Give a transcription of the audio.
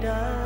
die.